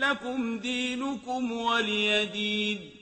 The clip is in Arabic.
لكم دينكم ولي دين.